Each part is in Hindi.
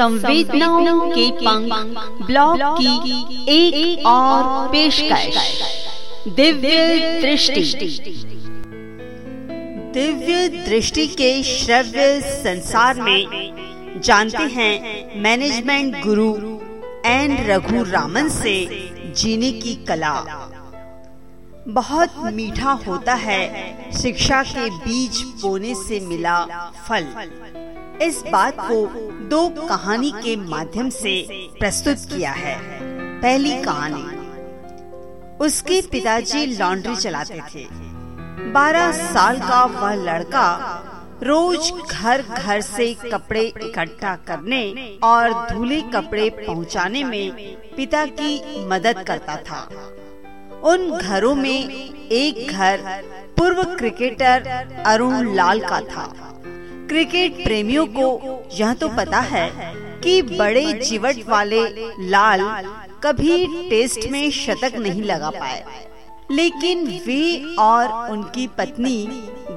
संवेदनाओं के पंख ब्लॉग की एक, एक और पेशकश। दिव्य दृष्टि। दिव्य दृष्टि के श्रव्य संसार में जानते हैं मैनेजमेंट गुरु एन रघु रामन से जीने की कला। बहुत मीठा होता है शिक्षा के बीज बोने से मिला फल। इस बात को दो कहानी के माध्यम से प्रस्तुत किया है। पहली कहानी। उसके पिताजी लॉन्ड्री चलाते थे। बारह साल का वह लड़का रोज घर घर से कपड़े इकट्ठा करने और धुले कपड़े पहुँचाने में पिता की मदद करता था। उन घरों में एक घर पूर्व क्रिकेटर अरुण लाल का था। क्रिकेट प्रेमियों को यह तो पता है कि बड़े जीवट वाले लाल कभी टेस्ट में शतक नहीं लगा पाए लेकिन वे और उनकी पत्नी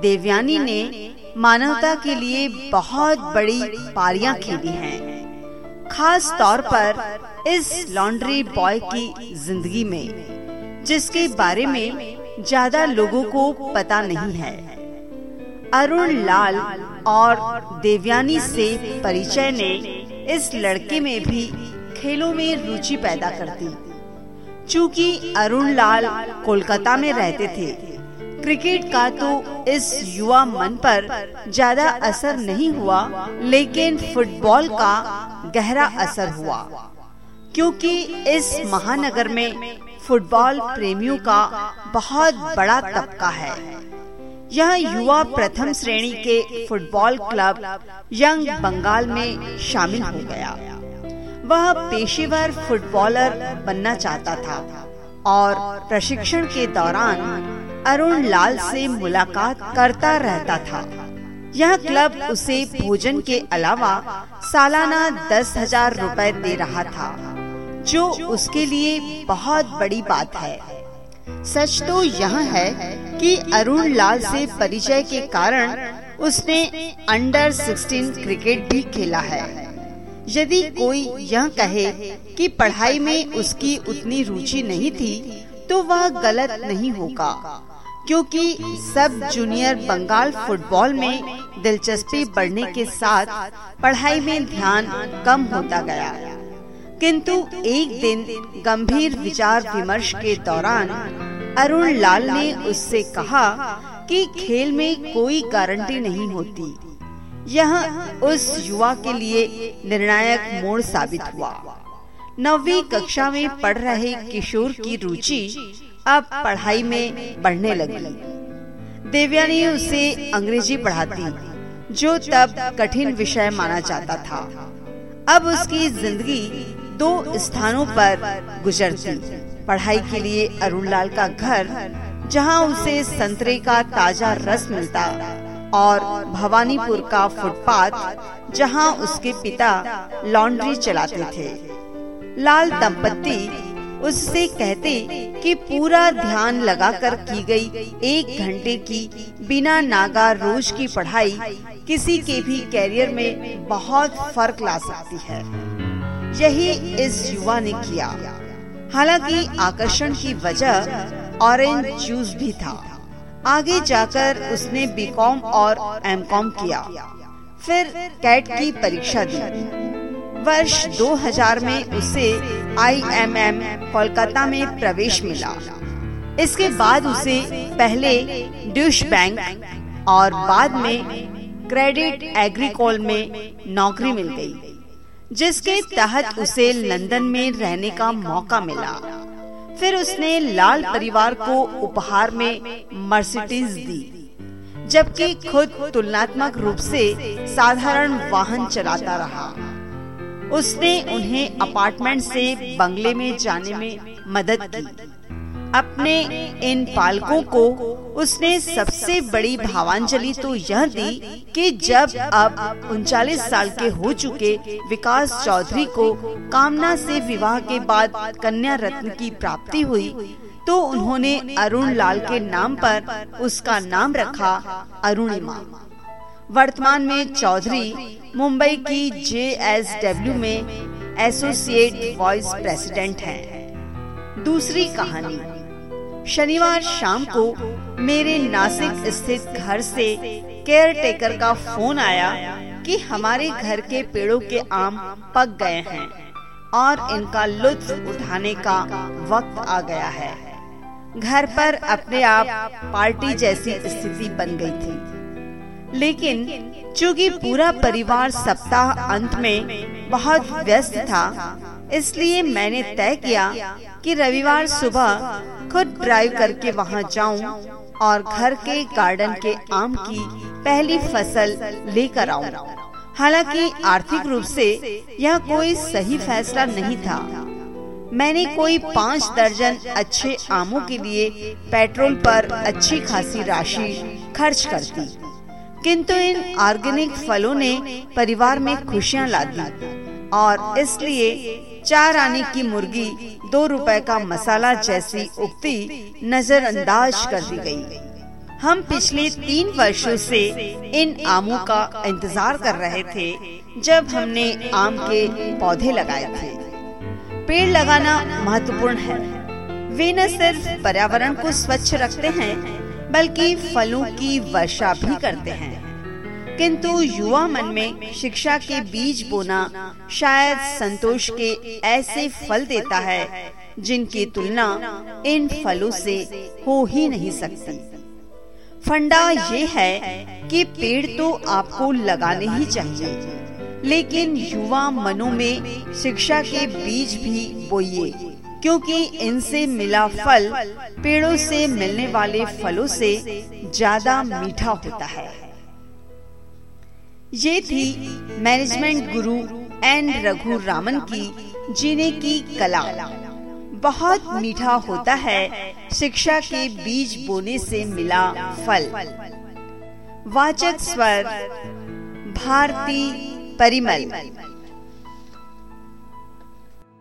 देवयानी ने मानवता के लिए बहुत बड़ी पारियाँ खेली हैं। खास तौर पर इस लॉन्ड्री बॉय की ज़िंदगी में, जिसके बारे में ज़्यादा लोगों को पता नहीं है अरुण लाल और देवयानी से परिचय ने इस लड़के में भी खेलों में रुचि पैदा कर दी। चूँकि अरुण लाल कोलकाता में रहते थे, क्रिकेट का तो इस युवा मन पर ज़्यादा असर नहीं हुआ, लेकिन फुटबॉल का गहरा असर हुआ। क्योंकि इस महानगर में फुटबॉल प्रेमियों का बहुत बड़ा तबका है। यह युवा प्रथम श्रेणी के फुटबॉल क्लब यंग बंगाल में शामिल हो गया। वह पेशेवर फुटबॉलर बनना चाहता था और प्रशिक्षण के दौरान अरुण लाल से मुलाकात करता रहता था। यह क्लब उसे भोजन के अलावा सालाना दस हज़ार रूपए दे रहा था। जो उसके लिए बहुत बड़ी बात है। सच तो यह है कि अरुण लाल से परिचय के कारण उसने अंडर 16 क्रिकेट भी खेला है। यदि कोई यह कहे कि पढ़ाई में उसकी उतनी रुचि नहीं थी तो वह गलत नहीं होगा, क्योंकि सब जूनियर बंगाल फुटबॉल में दिलचस्पी बढ़ने के साथ पढ़ाई में ध्यान कम होता गया। किंतु एक दिन गंभीर विचार विमर्श के दौरान अरुण लाल ने उससे कहा कि खेल में कोई गारंटी नहीं होती। यह उस युवा के लिए निर्णायक मोड़ साबित हुआ। नवी कक्षा में पढ़ रहे किशोर की रुचि अब पढ़ाई में बढ़ने लगी। देवयानी उसे अंग्रेज़ी पढ़ाती, जो तब कठिन विषय माना जाता था। अब उसकी ज़िंदगी दो स्थानों पर गुजरती। पढ़ाई के लिए अरुण लाल का घर, जहाँ उसे संतरे का ताज़ा रस मिलता और भवानीपुर का फुटपाथ, जहाँ उसके पिता लॉन्ड्री चलाते थे। लाल दंपत्ति उससे कहते कि पूरा ध्यान लगाकर की गई एक घंटे की बिना नागा रोज की पढ़ाई किसी के भी कैरियर में बहुत फ़र्क ला सकती है। यही इस युवा ने किया। हालाँकि आकर्षण की वजह ऑरेंज जूस भी था। आगे जाकर उसने बीकॉम और एमकॉम किया। फिर कैट की परीक्षा दी। वर्ष 2000 में उसे आईएमएम कोलकाता में प्रवेश मिला। इसके बाद उसे पहले ड्यूश बैंक और बाद में क्रेडिट एग्रीकोल में नौकरी मिल गई। जिसके तहत उसे लंदन में रहने का मौका मिला। फिर उसने लाल परिवार को उपहार में मर्सिडीज दी। जबकि खुद तुलनात्मक रूप से साधारण वाहन चलाता रहा। उसने उन्हें अपार्टमेंट से बंगले में जाने में मदद की। अपने इन पालकों को उसने सबसे बड़ी भावांजलि तो यह दी कि जब अब उनचालीस साल के हो चुके विकास चौधरी को कामना से विवाह के बाद कन्या रत्न की प्राप्ति हुई तो उन्होंने अरुण लाल के नाम पर उसका नाम रखा अरुणिमा वर्तमान में चौधरी मुंबई की जे एस डब्ल्यू में एसोसिएट वाइस प्रेसिडेंट हैं। दूसरी कहानी शनिवार शाम को मेरे नासिक स्थित घर से केयर टेकर का फ़ोन आया कि हमारे घर के पेड़ों के आम पक गए हैं और इनका लुत्फ उठाने का वक्त आ गया है। घर पर अपने आप पार्टी जैसी स्थिति बन गई थी। लेकिन चूँकि पूरा परिवार सप्ताह अंत में बहुत व्यस्त था, इसलिए मैंने तय किया कि रविवार सुबह खुद ड्राइव करके वहाँ जाऊँ और घर के गार्डन के आम की पहली फ़सल लेकर आऊँ। हालाँकि आर्थिक रूप से यह कोई सही फैसला नहीं था मैंने कोई पाँच दर्जन अच्छे आमों के लिए पेट्रोल पर अच्छी खासी राशि खर्च कर दी किंतु इन ऑर्गेनिक फलों ने परिवार में खुशियाँ ला दी और इसलिए चार आने की मुर्गी दो रुपए का मसाला जैसी उक्ति नजरअंदाज कर दी गई। हम पिछले तीन वर्षों से इन आमों का इंतज़ार कर रहे थे जब हमने आम के पौधे लगाए थे। पेड़ लगाना महत्वपूर्ण है। वे न सिर्फ़ पर्यावरण को स्वच्छ रखते हैं, बल्कि फलों की वर्षा भी करते हैं। किंतु युवा मन में शिक्षा के बीज बोना शायद संतोष के ऐसे फल देता है, जिनकी तुलना इन फलों से हो ही नहीं सकती। फंडा ये है कि पेड़ तो आपको लगाने ही चाहिए, लेकिन युवा मनों में शिक्षा के बीज भी बोइए, क्योंकि इनसे मिला फल पेड़ों से मिलने वाले फलों से ज़्यादा मीठा होता है। ये थी मैनेजमेंट गुरु एन रघु रामन की, जीने की कला। बहुत मीठा होता है, शिक्षा के बीज बोने से मिला फल। वाचक स्वर, भारती परिमल।